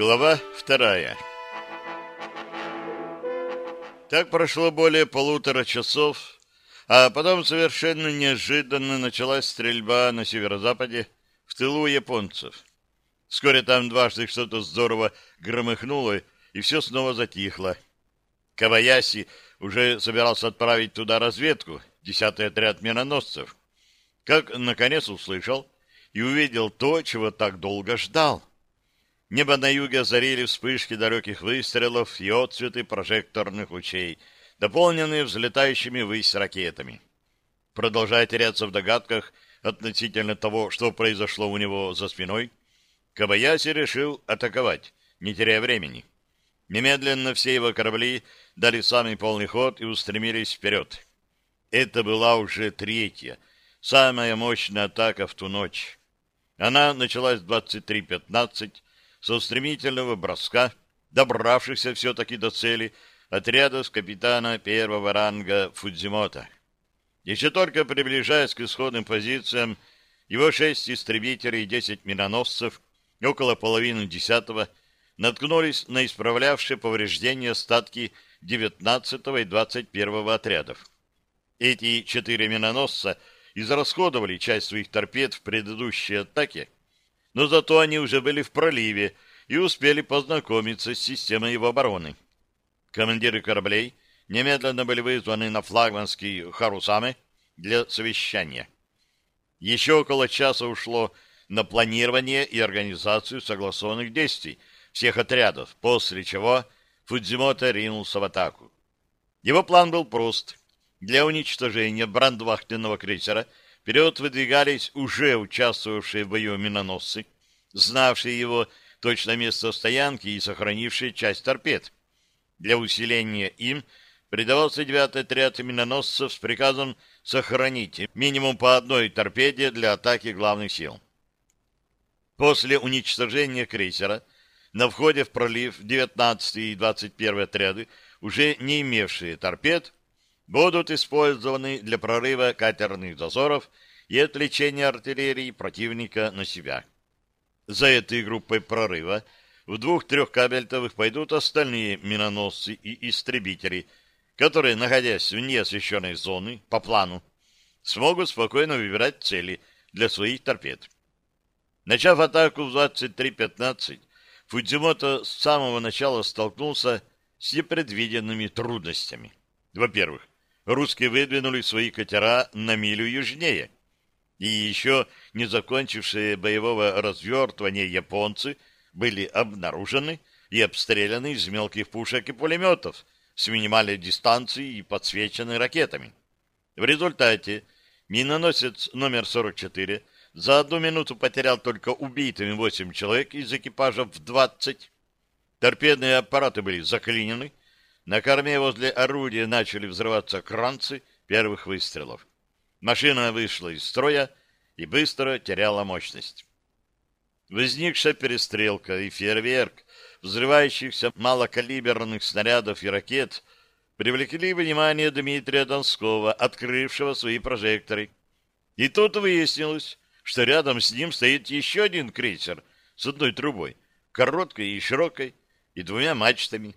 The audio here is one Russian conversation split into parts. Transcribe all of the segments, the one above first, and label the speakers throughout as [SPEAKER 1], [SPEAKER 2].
[SPEAKER 1] Глава вторая Так прошло более полутора часов, а потом совершенно неожиданно началась стрельба на северо-западе в тылу японцев. Вскоре там дважды что-то здорово громыхнуло, и все снова затихло. Каваяси уже собирался отправить туда разведку, десятый отряд миноносцев, как, наконец, услышал и увидел то, чего так долго ждал. Небо на юге озарили вспышки далеких выстрелов и отцветы прожекторных лучей, дополненные взлетающими ввысь ракетами. Продолжая теряться в догадках относительно того, что произошло у него за спиной, Кабаяси решил атаковать, не теряя времени. Немедленно все его корабли дали самый полный ход и устремились вперед. Это была уже третья, самая мощная атака в ту ночь. Она началась в 23.15 со стремительного броска, добравшихся все-таки до цели, отряда с капитана первого ранга Фудзимота. Еще только приближаясь к исходным позициям, его шесть истребителей и десять миноносцев, около половины десятого, наткнулись на исправлявшие повреждения остатки 19 и 21 отрядов. Эти четыре миноносца израсходовали часть своих торпед в предыдущей атаке, но зато они уже были в проливе и успели познакомиться с системой его обороны. Командиры кораблей немедленно были вызваны на флагманский Харусаме для совещания. Еще около часа ушло на планирование и организацию согласованных действий всех отрядов, после чего Фудзимото ринулся в атаку. Его план был прост. Для уничтожения брандвахтенного крейсера вперед выдвигались уже участвовавшие в бою миноносцы, знавшие его точное место стоянки и сохранившие часть торпед. Для усиления им придавался девятый отряд миноносцев с приказом сохранить минимум по одной торпеде для атаки главных сил. После уничтожения крейсера на входе в пролив 19 и 21 отряды, уже не имевшие торпед, будут использованы для прорыва катерных дозоров и отвлечения артиллерии противника на себя. За этой группой прорыва в двух-трех кабельтовых пойдут остальные миноносцы и истребители, которые, находясь вне освещенной зоны, по плану, смогут спокойно выбирать цели для своих торпед. Начав атаку в 23.15, Фудзимото с самого начала столкнулся с непредвиденными трудностями. Во-первых, русские выдвинули свои катера на милю южнее, и еще не закончившие боевого развертывания японцы были обнаружены и обстреляны из мелких пушек и пулеметов с минимальной дистанции и подсвечены ракетами. В результате миноносец номер 44 за одну минуту потерял только убитыми восемь человек из экипажа в двадцать. Торпедные аппараты были заклинены. На корме возле орудия начали взрываться кранцы первых выстрелов. Машина вышла из строя и быстро теряла мощность. Возникшая перестрелка и фейерверк взрывающихся малокалиберных снарядов и ракет привлекли внимание Дмитрия Донского, открывшего свои прожекторы. И тут выяснилось, что рядом с ним стоит еще один крейсер с одной трубой, короткой и широкой, и двумя мачтами.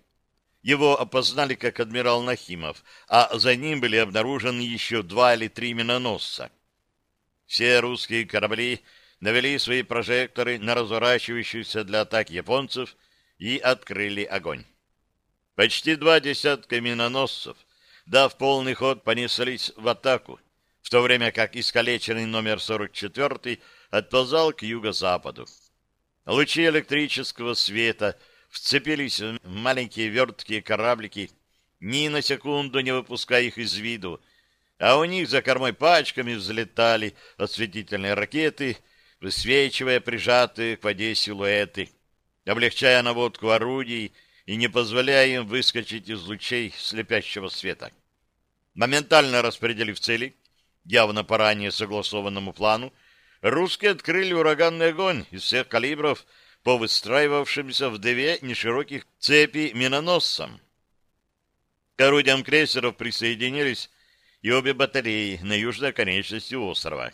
[SPEAKER 1] Его опознали как адмирал Нахимов, а за ним были обнаружены еще два или три миноносца. Все русские корабли навели свои прожекторы на разворачивающихся для атаки японцев и открыли огонь. Почти два десятка миноносцев, дав полный ход, понеслись в атаку, в то время как искалеченный номер 44 отползал к юго-западу. Лучи электрического света вцепились в маленькие верткие кораблики, ни на секунду не выпуская их из виду, а у них за кормой пачками взлетали осветительные ракеты, высвечивая прижатые к воде силуэты, облегчая наводку орудий и не позволяя им выскочить из лучей слепящего света. Моментально распределив цели, явно по ранее согласованному плану, русские открыли ураганный огонь из всех калибров по выстраивавшимся в две нешироких цепи миноносцам. К орудиям крейсеров присоединились и обе батареи на южной оконечности острова.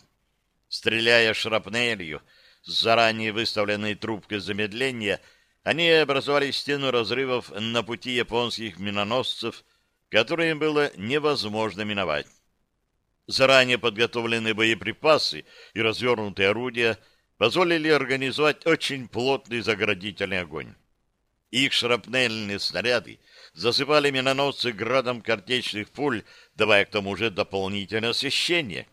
[SPEAKER 1] Стреляя шрапнелью с заранее выставленной трубкой замедления, Они образовали стену разрывов на пути японских миноносцев, которые было невозможно миновать. Заранее подготовленные боеприпасы и развернутые орудия позволили организовать очень плотный заградительный огонь. Их шрапнельные снаряды засыпали миноносцы градом картечных пуль, давая к тому же дополнительное освещение.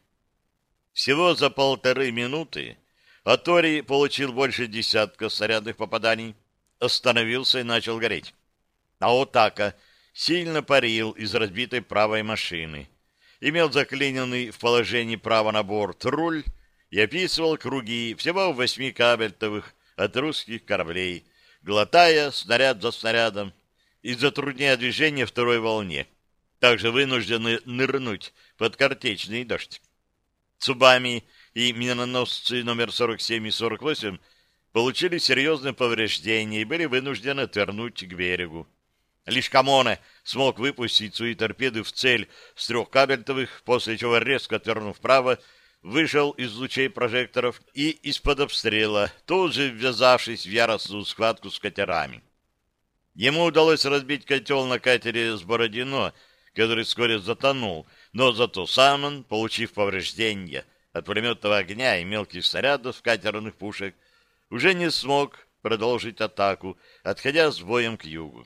[SPEAKER 1] Всего за полторы минуты Атори получил больше десятка снарядных попаданий, остановился и начал гореть. А Отака сильно парил из разбитой правой машины, имел заклиненный в положении право на борт руль и описывал круги всего в восьми кабельтовых от русских кораблей, глотая снаряд за снарядом и затрудняя движение второй волне, также вынуждены нырнуть под картечный дождь. Цубами и миноносцы номер 47 и 48 получили серьезные повреждения и были вынуждены отвернуть к берегу. Лишь Камоне смог выпустить свои торпеды в цель с трех кабельтовых, после чего, резко отвернув вправо, вышел из лучей прожекторов и из-под обстрела, тут же ввязавшись в яростную схватку с катерами. Ему удалось разбить котел на катере с Бородино, который вскоре затонул, но зато сам он, получив повреждения от пулеметного огня и мелких снарядов катерных пушек, уже не смог продолжить атаку, отходя с боем к югу.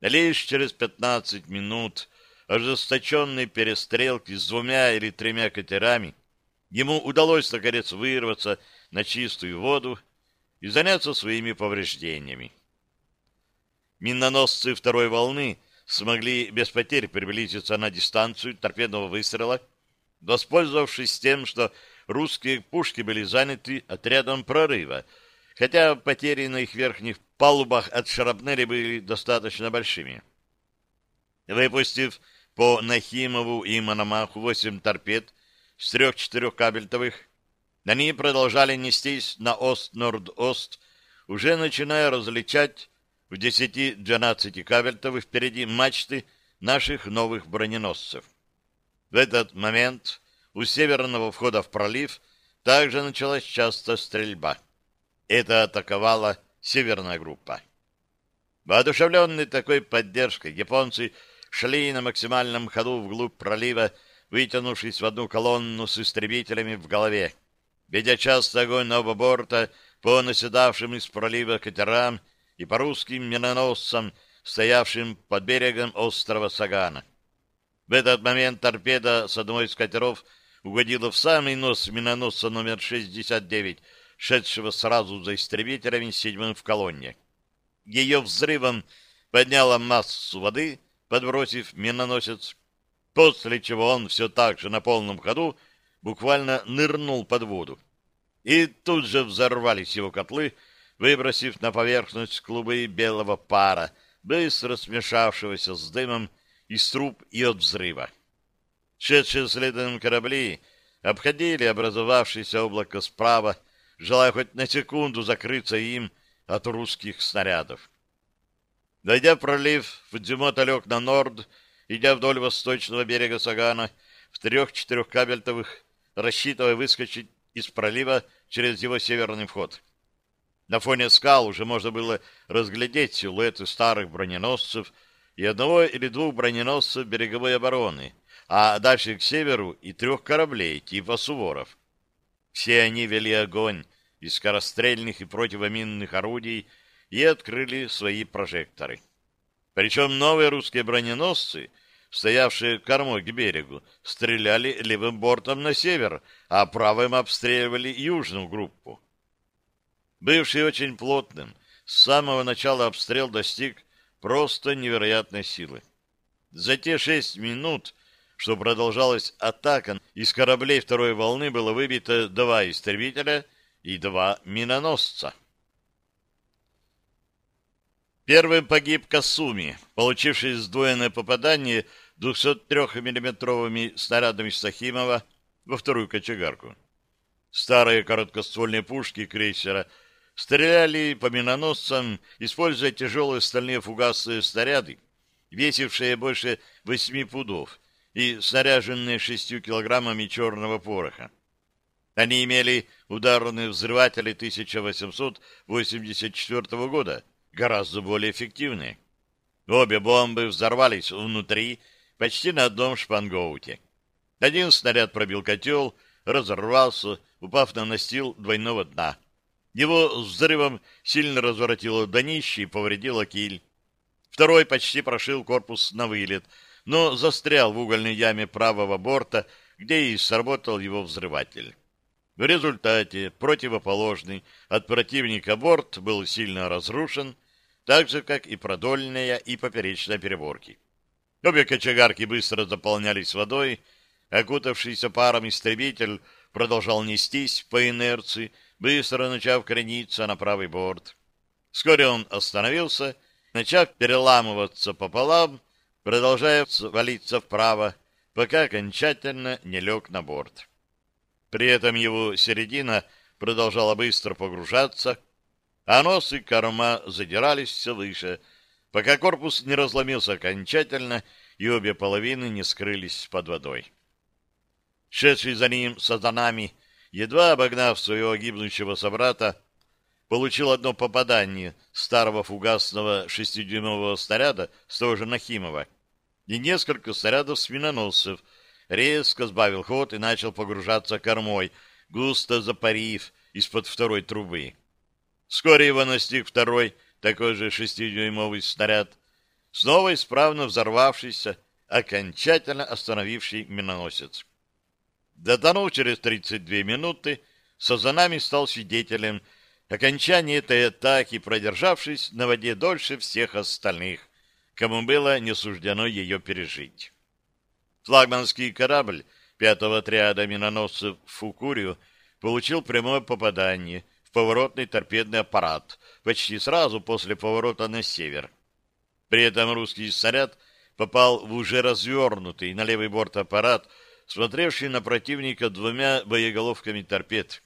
[SPEAKER 1] Лишь через пятнадцать минут ожесточенной перестрелки с двумя или тремя катерами ему удалось, наконец, вырваться на чистую воду и заняться своими повреждениями. Миноносцы второй волны смогли без потерь приблизиться на дистанцию торпедного выстрела, воспользовавшись тем, что русские пушки были заняты отрядом прорыва, хотя потери на их верхних палубах от шрапнели были достаточно большими. Выпустив по Нахимову и Мономаху восемь торпед с трех-четырех кабельтовых, они продолжали нестись на ост-норд-ост, уже начиная различать в 10-12 кабельтовых впереди мачты наших новых броненосцев. В этот момент у северного входа в пролив также началась часто стрельба. Это атаковала северная группа. Воодушевленные такой поддержкой, японцы шли на максимальном ходу вглубь пролива, вытянувшись в одну колонну с истребителями в голове, ведя часто огонь на оба борта по наседавшим из пролива катерам и по русским миноносцам, стоявшим под берегом острова Сагана. В этот момент торпеда с одной из катеров угодила в самый нос миноносца номер 69, шедшего сразу за истребителями седьмым в колонне. Ее взрывом подняла массу воды, подбросив миноносец, после чего он все так же на полном ходу буквально нырнул под воду. И тут же взорвались его котлы, выбросив на поверхность клубы белого пара, быстро смешавшегося с дымом из труб и от взрыва. Шедшие следом корабли обходили образовавшееся облако справа, желая хоть на секунду закрыться им от русских снарядов. Дойдя пролив, Фудзимота лег на норд, идя вдоль восточного берега Сагана в трех-четырех кабельтовых, рассчитывая выскочить из пролива через его северный вход. На фоне скал уже можно было разглядеть силуэты старых броненосцев и одного или двух броненосцев береговой обороны, а дальше к северу и трех кораблей типа «Суворов». Все они вели огонь из скорострельных и противоминных орудий и открыли свои прожекторы. Причем новые русские броненосцы, стоявшие кормой к берегу, стреляли левым бортом на север, а правым обстреливали южную группу бывший очень плотным, с самого начала обстрел достиг просто невероятной силы. За те шесть минут, что продолжалась атака, из кораблей второй волны было выбито два истребителя и два миноносца. Первым погиб Касуми, получивший сдвоенное попадание 203 миллиметровыми снарядами Сахимова во вторую кочегарку. Старые короткоствольные пушки крейсера — Стреляли по миноносцам, используя тяжелые стальные фугасные снаряды, весившие больше восьми пудов и снаряженные шестью килограммами черного пороха. Они имели ударные взрыватели 1884 года, гораздо более эффективные. Обе бомбы взорвались внутри, почти на одном шпангоуте. Один снаряд пробил котел, разорвался, упав на настил двойного дна. Его взрывом сильно разворотило днище и повредило киль. Второй почти прошил корпус на вылет, но застрял в угольной яме правого борта, где и сработал его взрыватель. В результате противоположный от противника борт был сильно разрушен, так же, как и продольная и поперечная переборки. Обе кочегарки быстро заполнялись водой, окутавшийся паром истребитель продолжал нестись по инерции, быстро начав крениться на правый борт. Вскоре он остановился, начав переламываться пополам, продолжая валиться вправо, пока окончательно не лег на борт. При этом его середина продолжала быстро погружаться, а нос и корма задирались все выше, пока корпус не разломился окончательно и обе половины не скрылись под водой. Шедший за ним сазанами, едва обогнав своего гибнущего собрата, получил одно попадание старого фугасного шестидюймового снаряда с того же Нахимова и несколько снарядов с миноносцев, резко сбавил ход и начал погружаться кормой, густо запарив из-под второй трубы. Вскоре его настиг второй, такой же шестидюймовый снаряд, снова исправно взорвавшийся, окончательно остановивший миноносец. Дотонув через 32 минуты, Сазанами стал свидетелем окончания этой атаки, продержавшись на воде дольше всех остальных, кому было не суждено ее пережить. Флагманский корабль пятого отряда миноносцев «Фукурию» получил прямое попадание поворотный торпедный аппарат почти сразу после поворота на север. При этом русский снаряд попал в уже развернутый на левый борт аппарат смотревший на противника двумя боеголовками торпед.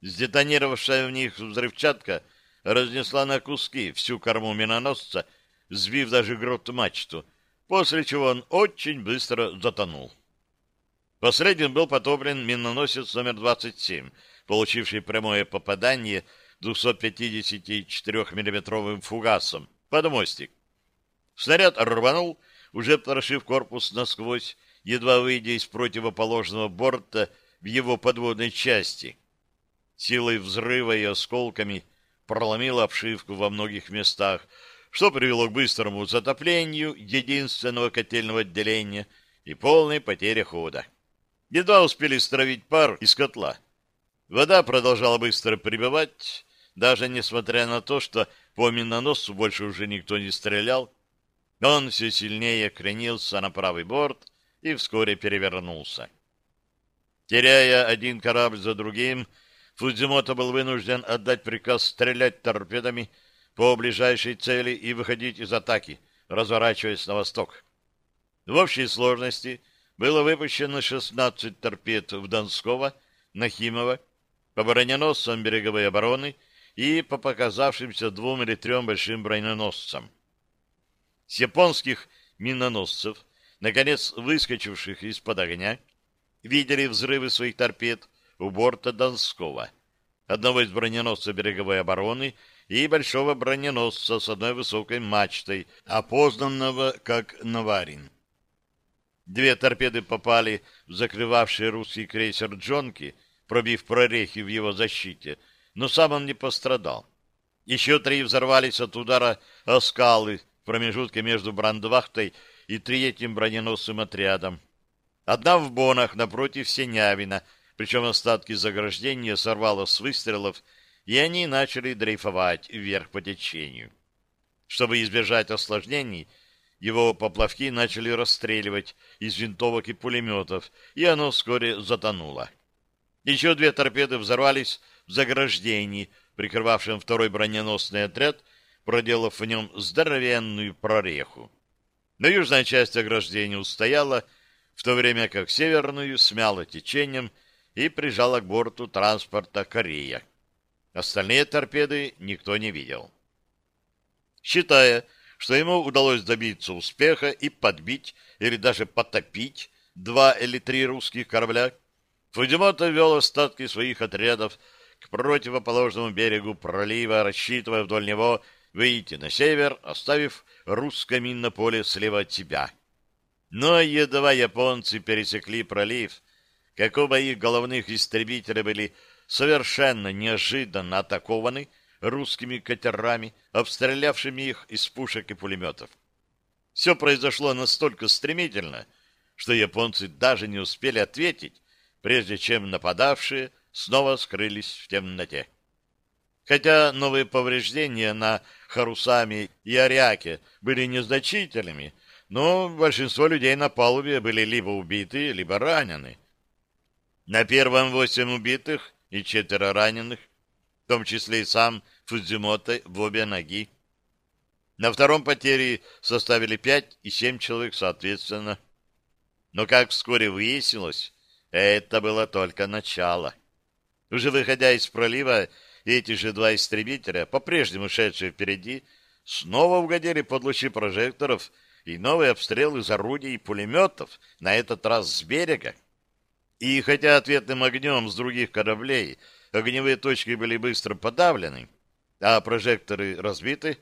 [SPEAKER 1] Сдетонировавшая в них взрывчатка разнесла на куски всю корму миноносца, сбив даже грот-мачту, после чего он очень быстро затонул. Последним был потоплен миноносец номер 27, получивший прямое попадание 254 миллиметровым фугасом под мостик. Снаряд рванул, уже прошив корпус насквозь, едва выйдя из противоположного борта в его подводной части. Силой взрыва и осколками проломила обшивку во многих местах, что привело к быстрому затоплению единственного котельного отделения и полной потере хода. Едва успели стравить пар из котла. Вода продолжала быстро прибывать, даже несмотря на то, что по миноносцу больше уже никто не стрелял. Он все сильнее кренился на правый борт, и вскоре перевернулся. Теряя один корабль за другим, Фудзимото был вынужден отдать приказ стрелять торпедами по ближайшей цели и выходить из атаки, разворачиваясь на восток. В общей сложности было выпущено 16 торпед в Донского, Нахимова, по броненосцам береговой обороны и по показавшимся двум или трем большим броненосцам. С японских миноносцев наконец выскочивших из-под огня, видели взрывы своих торпед у борта Донского, одного из броненосцев береговой обороны и большого броненосца с одной высокой мачтой, опознанного как Наварин. Две торпеды попали в закрывавший русский крейсер «Джонки», пробив прорехи в его защите, но сам он не пострадал. Еще три взорвались от удара о скалы в промежутке между Брандвахтой и третьим броненосным отрядом. Одна в Бонах напротив Синявина, причем остатки заграждения сорвало с выстрелов, и они начали дрейфовать вверх по течению. Чтобы избежать осложнений, его поплавки начали расстреливать из винтовок и пулеметов, и оно вскоре затонуло. Еще две торпеды взорвались в заграждении, прикрывавшем второй броненосный отряд, проделав в нем здоровенную прореху. Но южная часть ограждения устояла, в то время как северную смяло течением и прижала к борту транспорта Корея. Остальные торпеды никто не видел. Считая, что ему удалось добиться успеха и подбить или даже потопить два или три русских корабля, Фудимото вел остатки своих отрядов к противоположному берегу пролива, рассчитывая вдоль него выйти на север, оставив русское минное поле слева от себя. Но едва японцы пересекли пролив, как оба их головных истребителя были совершенно неожиданно атакованы русскими катерами, обстрелявшими их из пушек и пулеметов. Все произошло настолько стремительно, что японцы даже не успели ответить, прежде чем нападавшие снова скрылись в темноте. Хотя новые повреждения на Харусами и Ариаке были незначительными, но большинство людей на палубе были либо убиты, либо ранены. На первом восемь убитых и четверо раненых, в том числе и сам Фудзимото в обе ноги. На втором потери составили пять и семь человек соответственно. Но, как вскоре выяснилось, это было только начало. Уже выходя из пролива, эти же два истребителя, по-прежнему шедшие впереди, снова угодили под лучи прожекторов и новый обстрел из орудий и пулеметов, на этот раз с берега. И хотя ответным огнем с других кораблей огневые точки были быстро подавлены, а прожекторы разбиты,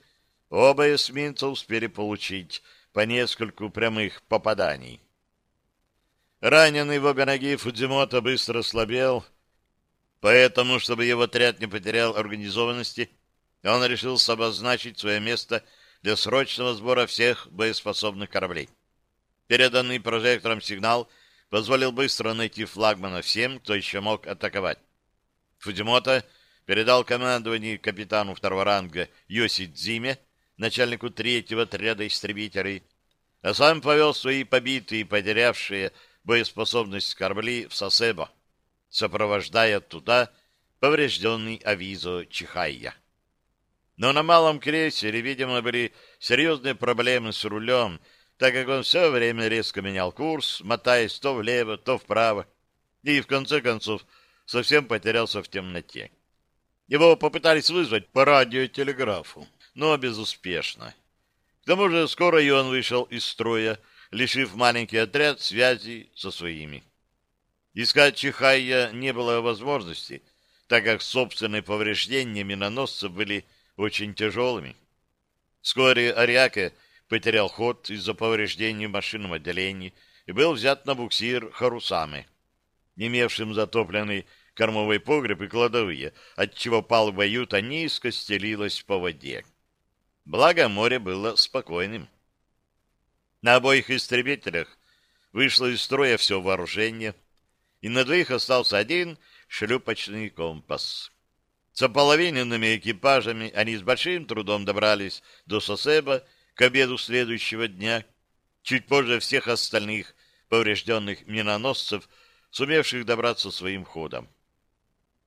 [SPEAKER 1] оба эсминца успели получить по нескольку прямых попаданий. Раненый в обе ноги Фудзимото быстро слабел, поэтому, чтобы его отряд не потерял организованности, он решил обозначить свое место для срочного сбора всех боеспособных кораблей. Переданный прожектором сигнал позволил быстро найти флагмана всем, кто еще мог атаковать. Фудзимото передал командование капитану второго ранга Йоси Дзиме, начальнику третьего отряда истребителей, а сам повел свои побитые и потерявшие боеспособность корабли в Сосебо, сопровождая туда поврежденный авизо Чихайя. Но на малом крейсере, видимо, были серьезные проблемы с рулем, так как он все время резко менял курс, мотаясь то влево, то вправо, и в конце концов совсем потерялся в темноте. Его попытались вызвать по радиотелеграфу, но безуспешно. К тому же скоро и он вышел из строя, лишив маленький отряд связи со своими. Искать Чихайя не было возможности, так как собственные повреждения миноносцев были очень тяжелыми. Вскоре Ариаке потерял ход из-за повреждений в машинном отделении и был взят на буксир Харусамы, имевшим затопленный кормовой погреб и кладовые, отчего палуба юта низко стелилась по воде. Благо море было спокойным. На обоих истребителях вышло из строя все вооружение, и на двоих остался один шлюпочный компас. С ополовиненными экипажами они с большим трудом добрались до Сосеба к обеду следующего дня, чуть позже всех остальных поврежденных миноносцев, сумевших добраться своим ходом.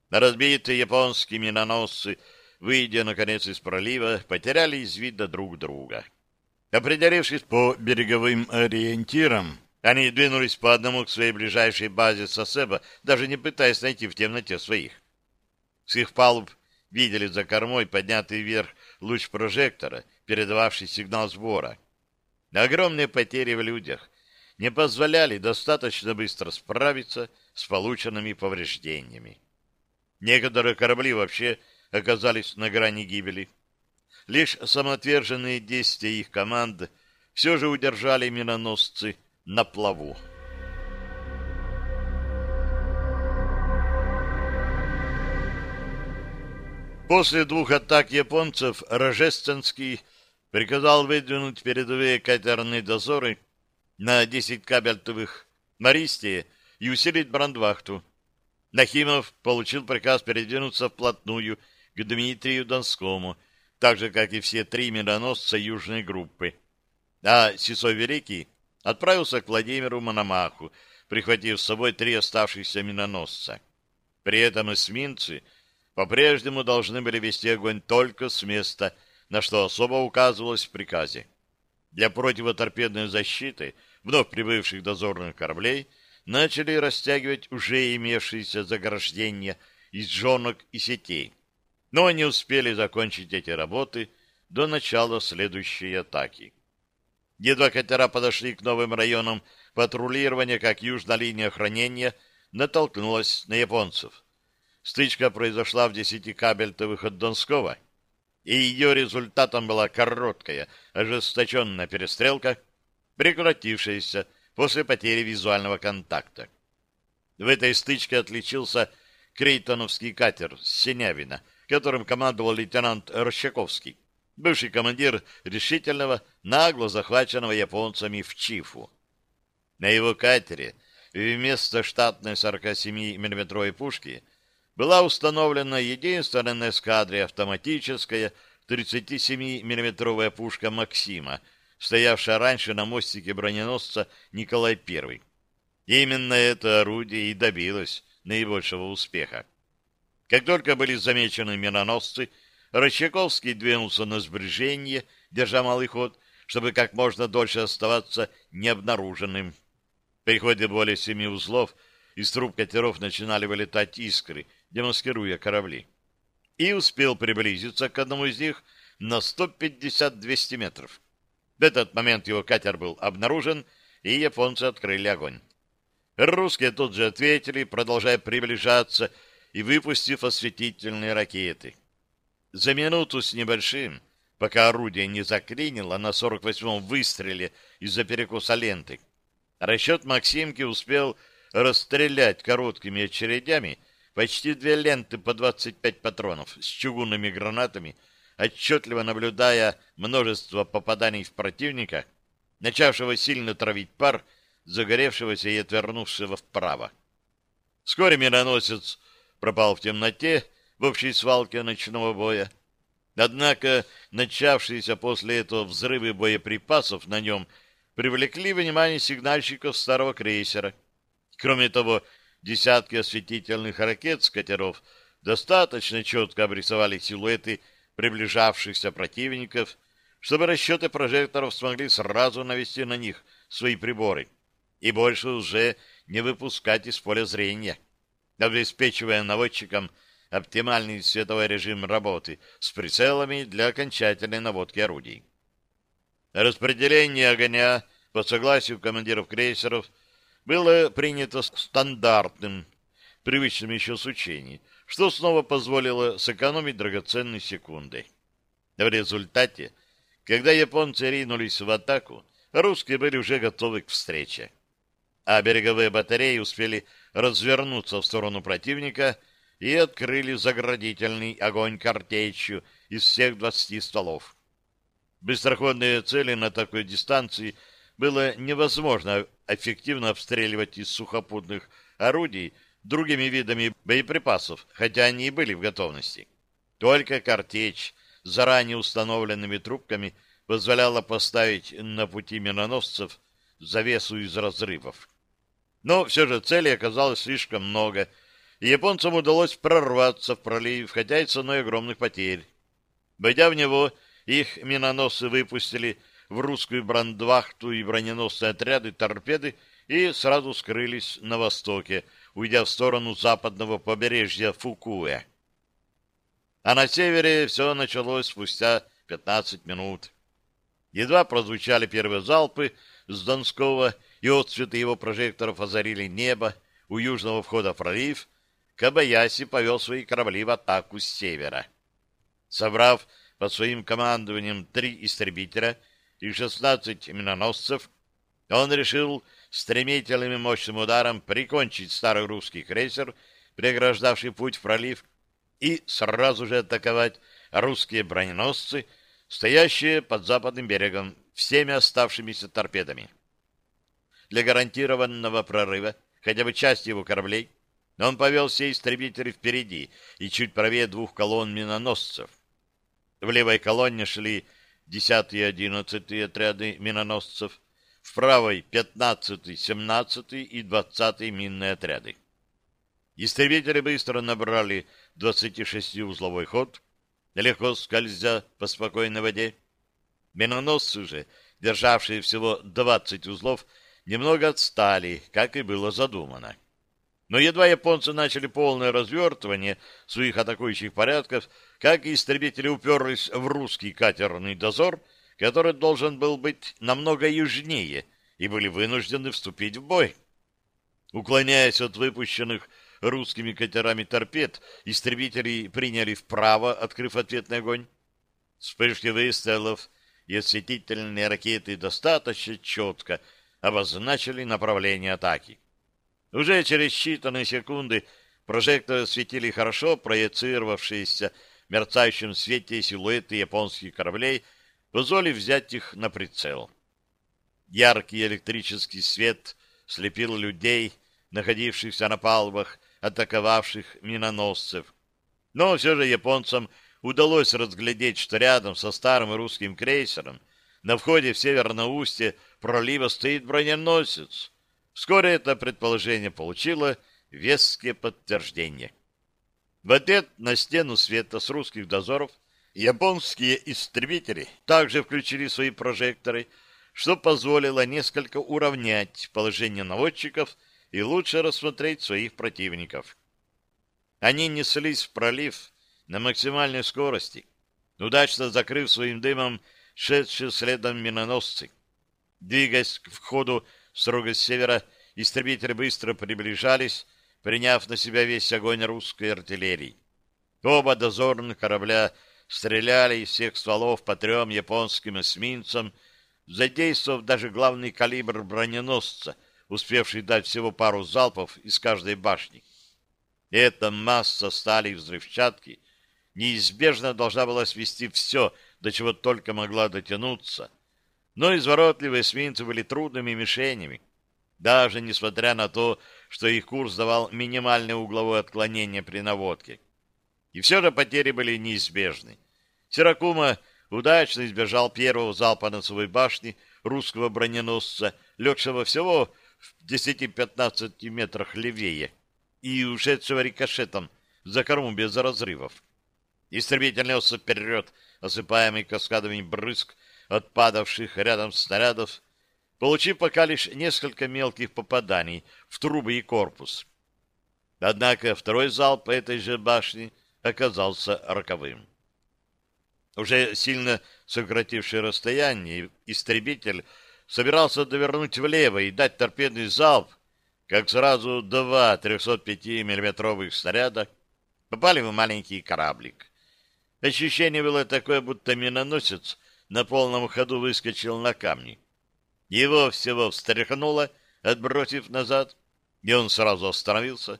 [SPEAKER 1] Разбитые японские миноносцы, выйдя, наконец, из пролива, потеряли из вида друг друга. Определившись по береговым ориентирам, они двинулись по одному к своей ближайшей базе Сосеба, даже не пытаясь найти в темноте своих. С их палуб видели за кормой поднятый вверх луч прожектора, передававший сигнал сбора. Огромные потери в людях не позволяли достаточно быстро справиться с полученными повреждениями. Некоторые корабли вообще оказались на грани гибели. Лишь самоотверженные действия их команд все же удержали миноносцы на плаву. После двух атак японцев Рожественский приказал выдвинуть передовые катерные дозоры на 10 кабельтовых Мористе и усилить брандвахту. Нахимов получил приказ передвинуться вплотную к Дмитрию Донскому, так же, как и все три миноносца южной группы. А Сисой Великий отправился к Владимиру Мономаху, прихватив с собой три оставшихся миноносца. При этом эсминцы — по-прежнему должны были вести огонь только с места, на что особо указывалось в приказе. Для противоторпедной защиты вновь прибывших дозорных кораблей начали растягивать уже имевшиеся заграждения из жонок и сетей, но не успели закончить эти работы до начала следующей атаки. Едва катера подошли к новым районам патрулирования, как южная линия охранения натолкнулась на японцев. Стычка произошла в десяти кабельтовых от Донского. и ее результатом была короткая, ожесточенная перестрелка, прекратившаяся после потери визуального контакта. В этой стычке отличился Крейтоновский катер Синявина, которым командовал лейтенант Рощаковский, бывший командир решительного, нагло захваченного японцами в Чифу. На его катере вместо штатной 47 миллиметровой пушки была установлена единственная на эскадре автоматическая 37 миллиметровая пушка «Максима», стоявшая раньше на мостике броненосца Николай I. Именно это орудие и добилось наибольшего успеха. Как только были замечены миноносцы, Рощаковский двинулся на сближение, держа малый ход, чтобы как можно дольше оставаться необнаруженным. При ходе более семи узлов из труб катеров начинали вылетать искры, демаскируя корабли. И успел приблизиться к одному из них на 150-200 метров. В этот момент его катер был обнаружен, и японцы открыли огонь. Русские тут же ответили, продолжая приближаться и выпустив осветительные ракеты. За минуту с небольшим, пока орудие не заклинило на 48-м выстреле из-за перекуса ленты, расчет Максимки успел расстрелять короткими очередями почти две ленты по 25 патронов с чугунными гранатами отчетливо наблюдая множество попаданий в противника, начавшего сильно травить пар, загоревшегося и отвернувшего вправо. Вскоре миноносец пропал в темноте в общей свалке ночного боя. Однако начавшиеся после этого взрывы боеприпасов на нем привлекли внимание сигнальщиков старого крейсера. Кроме того, десятки осветительных ракет с катеров достаточно четко обрисовали силуэты приближавшихся противников, чтобы расчеты прожекторов смогли сразу навести на них свои приборы и больше уже не выпускать из поля зрения, обеспечивая наводчикам оптимальный световой режим работы с прицелами для окончательной наводки орудий. Распределение огня по согласию командиров крейсеров было принято стандартным, привычным еще с учений — что снова позволило сэкономить драгоценные секунды. В результате, когда японцы ринулись в атаку, русские были уже готовы к встрече. А береговые батареи успели развернуться в сторону противника и открыли заградительный огонь картечью из всех двадцати стволов. Быстроходные цели на такой дистанции было невозможно эффективно обстреливать из сухопутных орудий другими видами боеприпасов, хотя они и были в готовности. Только картечь заранее установленными трубками позволяла поставить на пути миноносцев завесу из разрывов. Но все же целей оказалось слишком много, и японцам удалось прорваться в пролив, хотя и ценой огромных потерь. Войдя в него, их миноносцы выпустили в русскую брандвахту и броненосные отряды торпеды и сразу скрылись на востоке, уйдя в сторону западного побережья Фукуэ. А на севере все началось спустя 15 минут. Едва прозвучали первые залпы с Донского, и отцветы его прожекторов озарили небо у южного входа в пролив, Кабаяси повел свои корабли в атаку с севера. Собрав под своим командованием три истребителя и 16 миноносцев, он решил стремительным и мощным ударом прикончить старый русский крейсер, преграждавший путь в пролив, и сразу же атаковать русские броненосцы, стоящие под западным берегом, всеми оставшимися торпедами. Для гарантированного прорыва хотя бы часть его кораблей он повел все истребители впереди и чуть правее двух колонн миноносцев. В левой колонне шли 10 и 11 отряды миноносцев, в правой 15-й, 17-й и 20-й минные отряды. Истребители быстро набрали 26-узловой ход, легко скользя по спокойной воде. Миноносцы же, державшие всего 20 узлов, немного отстали, как и было задумано. Но едва японцы начали полное развертывание своих атакующих порядков, как истребители уперлись в русский катерный дозор — который должен был быть намного южнее, и были вынуждены вступить в бой. Уклоняясь от выпущенных русскими катерами торпед, истребители приняли вправо, открыв ответный огонь. Вспышки выстрелов и осветительные ракеты достаточно четко обозначили направление атаки. Уже через считанные секунды прожекторы светили хорошо проецировавшиеся в мерцающем свете силуэты японских кораблей, позволив взять их на прицел. Яркий электрический свет слепил людей, находившихся на палубах, атаковавших миноносцев. Но все же японцам удалось разглядеть, что рядом со старым русским крейсером на входе в северное устье пролива стоит броненосец. Вскоре это предположение получило веские подтверждения. В ответ на стену света с русских дозоров японские истребители также включили свои прожекторы, что позволило несколько уравнять положение наводчиков и лучше рассмотреть своих противников. Они неслись в пролив на максимальной скорости, удачно закрыв своим дымом шедшие следом миноносцы. Двигаясь к входу строго с севера, истребители быстро приближались, приняв на себя весь огонь русской артиллерии. Оба дозорных корабля стреляли из всех стволов по трем японским эсминцам, задействовав даже главный калибр броненосца, успевший дать всего пару залпов из каждой башни. Эта масса стали взрывчатки неизбежно должна была свести все, до чего только могла дотянуться. Но изворотливые эсминцы были трудными мишенями, даже несмотря на то, что их курс давал минимальное угловое отклонение при наводке. И все же потери были неизбежны. Сиракума удачно избежал первого залпа носовой башни русского броненосца, легшего всего в 10-15 метрах левее и ушедшего рикошетом за корму без разрывов. Истребитель несся вперед, осыпаемый каскадами брызг от падавших рядом снарядов, получив пока лишь несколько мелких попаданий в трубы и корпус. Однако второй залп этой же башни оказался роковым. Уже сильно сокративший расстояние, истребитель собирался довернуть влево и дать торпедный залп, как сразу два 305 миллиметровых снаряда попали в маленький кораблик. Ощущение было такое, будто миноносец на полном ходу выскочил на камни. Его всего встряхнуло, отбросив назад, и он сразу остановился.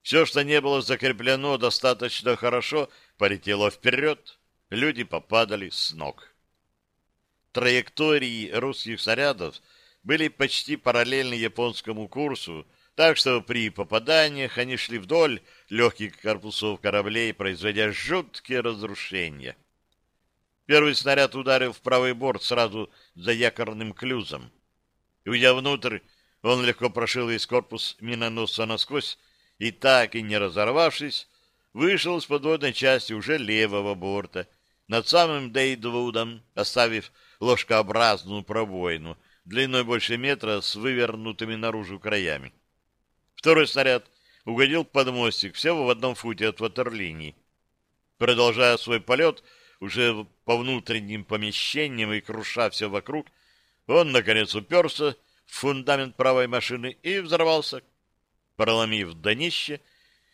[SPEAKER 1] Все, что не было закреплено достаточно хорошо, полетело вперед. Люди попадали с ног. Траектории русских снарядов были почти параллельны японскому курсу, так что при попаданиях они шли вдоль легких корпусов кораблей, производя жуткие разрушения. Первый снаряд ударил в правый борт сразу за якорным клюзом. Уйдя внутрь, он легко прошил весь корпус миноносца насквозь и, так и не разорвавшись, вышел с подводной части уже левого борта, над самым Дейдвудом, оставив ложкообразную пробоину длиной больше метра с вывернутыми наружу краями. Второй снаряд угодил под мостик всего в одном футе от ватерлинии. Продолжая свой полет уже по внутренним помещениям и круша все вокруг, он, наконец, уперся в фундамент правой машины и взорвался, проломив днище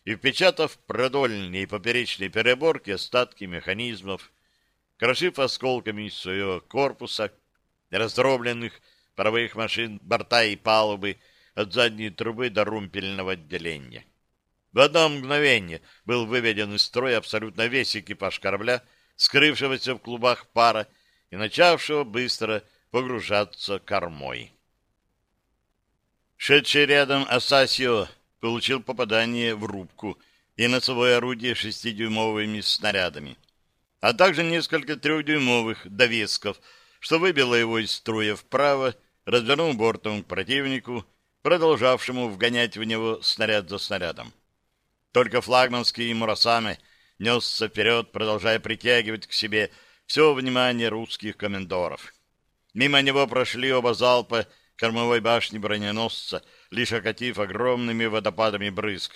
[SPEAKER 1] и впечатав продольные и поперечные переборки остатки механизмов, крошив осколками своего корпуса, раздробленных паровых машин, борта и палубы, от задней трубы до румпельного отделения. В одно мгновение был выведен из строя абсолютно весь экипаж корабля, скрывшегося в клубах пара и начавшего быстро погружаться кормой. Шедший рядом Асасио получил попадание в рубку и носовое орудие шестидюймовыми снарядами, а также несколько трехдюймовых довесков, что выбило его из строя вправо, развернул бортом к противнику продолжавшему вгонять в него снаряд за снарядом. Только флагманский Мурасаме несся вперед, продолжая притягивать к себе все внимание русских комендоров. Мимо него прошли оба залпа кормовой башни броненосца, лишь окатив огромными водопадами брызг.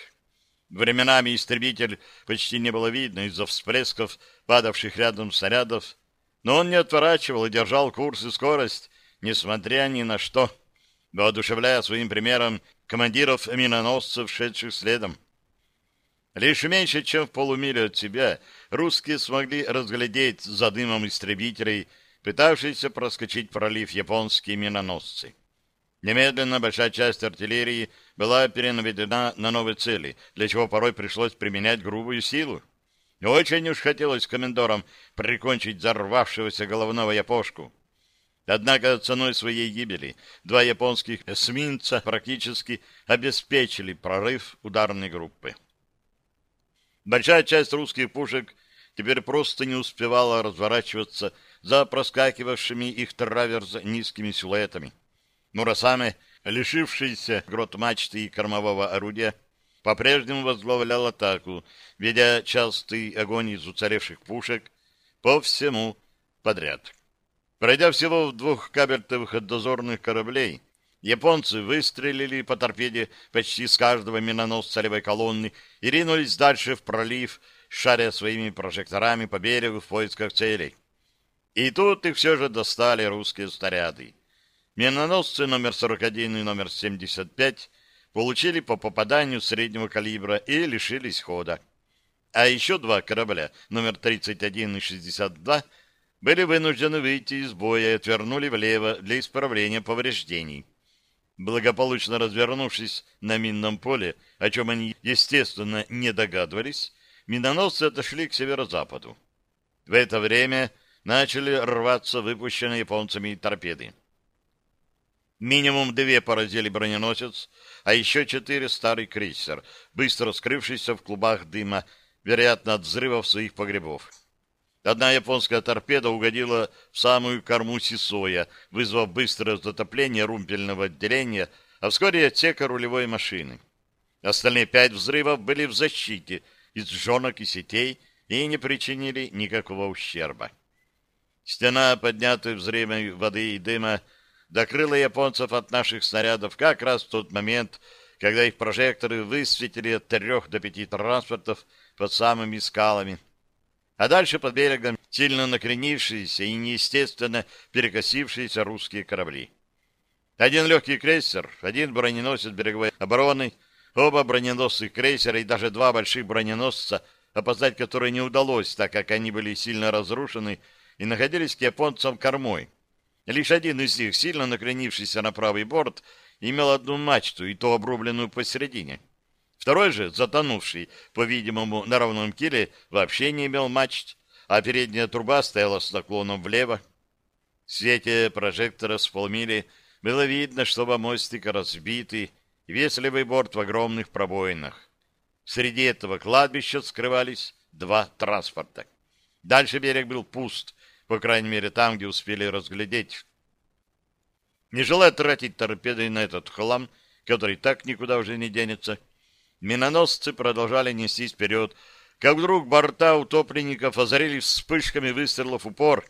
[SPEAKER 1] Временами истребитель почти не было видно из-за всплесков, падавших рядом снарядов, но он не отворачивал и держал курс и скорость, несмотря ни на что — воодушевляя своим примером командиров миноносцев, шедших следом. Лишь меньше, чем в полумиле от себя, русские смогли разглядеть за дымом истребителей, пытавшиеся проскочить пролив японские миноносцы. Немедленно большая часть артиллерии была перенаведена на новые цели, для чего порой пришлось применять грубую силу. Очень уж хотелось комендорам прикончить взорвавшегося головного япошку. Однако ценой своей гибели два японских эсминца практически обеспечили прорыв ударной группы. Большая часть русских пушек теперь просто не успевала разворачиваться за проскакивавшими их траверз низкими силуэтами. Мурасаме, лишившийся грот мачты и кормового орудия, по-прежнему возглавлял атаку, ведя частый огонь из уцаревших пушек по всему подряд. Пройдя всего в двух кабельтовых от дозорных кораблей, Японцы выстрелили по торпеде почти с каждого миноносца левой колонны и ринулись дальше в пролив, шаря своими прожекторами по берегу в поисках целей. И тут их все же достали русские снаряды. Миноносцы номер 41 и номер 75 получили по попаданию среднего калибра и лишились хода. А еще два корабля, номер 31 и 62, были вынуждены выйти из боя и отвернули влево для исправления повреждений. Благополучно развернувшись на минном поле, о чем они, естественно, не догадывались, миноносцы отошли к северо-западу. В это время начали рваться выпущенные японцами торпеды. Минимум две поразили броненосец, а еще четыре старый крейсер, быстро скрывшийся в клубах дыма, вероятно, от взрывов своих погребов. Одна японская торпеда угодила в самую корму Сисоя, вызвав быстрое затопление румпельного отделения, а вскоре отсека рулевой машины. Остальные пять взрывов были в защите из жонок и сетей и не причинили никакого ущерба. Стена, поднятая взрывами воды и дыма, докрыла японцев от наших снарядов как раз в тот момент, когда их прожекторы высветили от трех до пяти транспортов под самыми скалами, а дальше под берегом сильно накренившиеся и неестественно перекосившиеся русские корабли. Один легкий крейсер, один броненосец береговой обороны, оба броненосных крейсера и даже два больших броненосца, опознать которые не удалось, так как они были сильно разрушены и находились к японцам кормой. Лишь один из них, сильно накренившийся на правый борт, имел одну мачту, и то обрубленную посередине. Второй же, затонувший, по-видимому, на ровном киле, вообще не имел мачт, а передняя труба стояла с наклоном влево. В свете прожектора с было видно, что оба мостика разбиты, левый борт в огромных пробоинах. Среди этого кладбища скрывались два транспорта. Дальше берег был пуст, по крайней мере там, где успели разглядеть. Не желая тратить торпеды на этот хлам, который так никуда уже не денется, Миноносцы продолжали нестись вперед, как вдруг борта утопленников озарились вспышками выстрелов упор.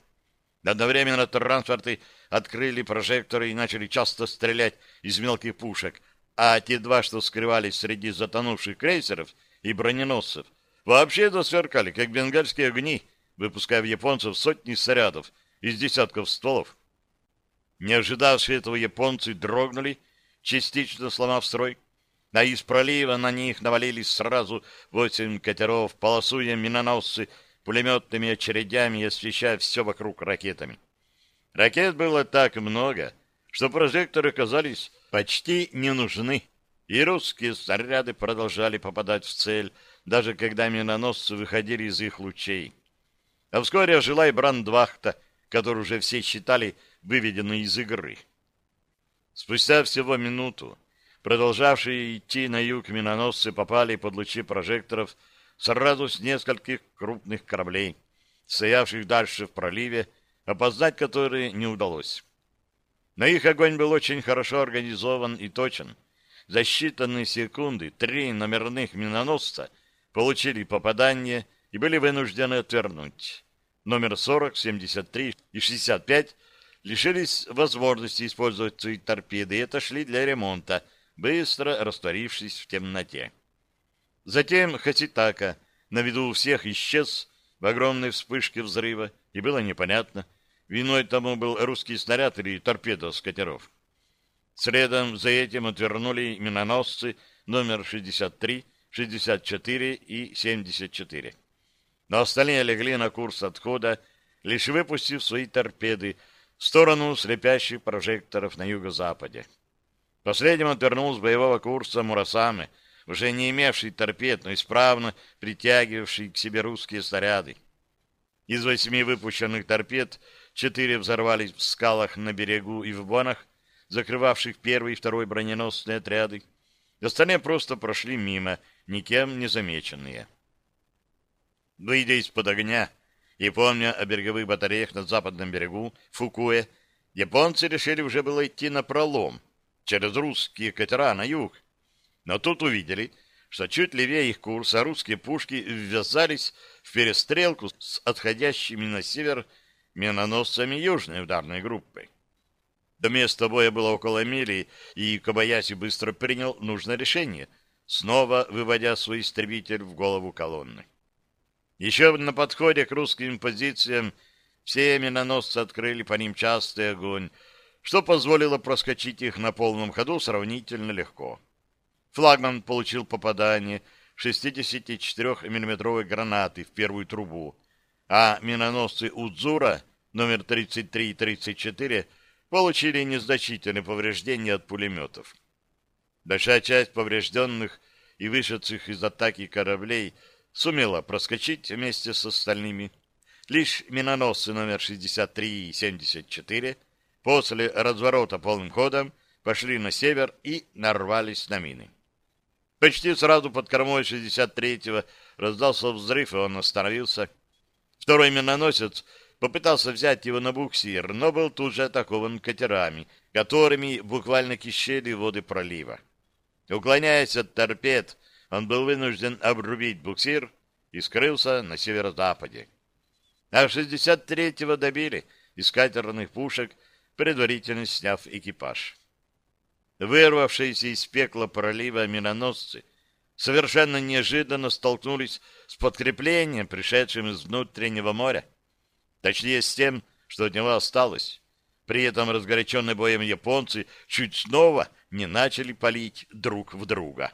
[SPEAKER 1] Одновременно транспорты открыли прожекторы и начали часто стрелять из мелких пушек, а те два, что скрывались среди затонувших крейсеров и броненосцев, вообще засверкали, как бенгальские огни, выпуская в японцев сотни снарядов из десятков стволов. Не ожидавшие этого японцы дрогнули, частично сломав строй, а из пролива на них навалились сразу восемь катеров, полосуя миноносцы пулеметными очередями и освещая все вокруг ракетами. Ракет было так много, что прожекторы казались почти не нужны, и русские снаряды продолжали попадать в цель, даже когда миноносцы выходили из их лучей. А вскоре ожила и брандвахта, которую уже все считали выведенной из игры. Спустя всего минуту Продолжавшие идти на юг миноносцы попали под лучи прожекторов сразу с нескольких крупных кораблей, стоявших дальше в проливе, опознать которые не удалось. Но их огонь был очень хорошо организован и точен. За считанные секунды три номерных миноносца получили попадание и были вынуждены отвернуть. Номер 40, 73 и 65 лишились возможности использовать свои торпеды и отошли для ремонта – быстро растворившись в темноте. Затем Хаситака на виду у всех исчез в огромной вспышке взрыва, и было непонятно, виной тому был русский снаряд или торпеда с катеров. Следом за этим отвернули миноносцы номер 63, 64 и 74. Но остальные легли на курс отхода, лишь выпустив свои торпеды в сторону слепящих прожекторов на юго-западе. Последним отвернул с боевого курса Мурасамы, уже не имевший торпед, но исправно притягивавший к себе русские снаряды. Из восьми выпущенных торпед четыре взорвались в скалах на берегу и в бонах, закрывавших первый и второй броненосные отряды. Остальные просто прошли мимо, никем не замеченные. Выйдя из-под огня и помня о береговых батареях на западном берегу, Фукуэ, японцы решили уже было идти на пролом, через русские катера на юг. Но тут увидели, что чуть левее их курса русские пушки ввязались в перестрелку с отходящими на север миноносцами южной ударной группы. До места боя было около мили, и Кобаяси быстро принял нужное решение, снова выводя свой истребитель в голову колонны. Еще на подходе к русским позициям все миноносцы открыли по ним частый огонь, что позволило проскочить их на полном ходу сравнительно легко. Флагман получил попадание 64 миллиметровой гранаты в первую трубу, а миноносцы Удзура номер 33 и 34 получили незначительные повреждения от пулеметов. Большая часть поврежденных и вышедших из атаки кораблей сумела проскочить вместе с остальными. Лишь миноносцы номер 63 и 74 после разворота полным ходом пошли на север и нарвались на мины. Почти сразу под кормой 63-го раздался взрыв, и он остановился. Второй миноносец попытался взять его на буксир, но был тут же атакован катерами, которыми буквально кишели воды пролива. Уклоняясь от торпед, он был вынужден обрубить буксир и скрылся на северо-западе. А 63-го добили из катерных пушек, предварительно сняв экипаж. Вырвавшиеся из пекла пролива миноносцы совершенно неожиданно столкнулись с подкреплением, пришедшим из внутреннего моря. Точнее, с тем, что от него осталось. При этом разгоряченные боем японцы чуть снова не начали палить друг в друга.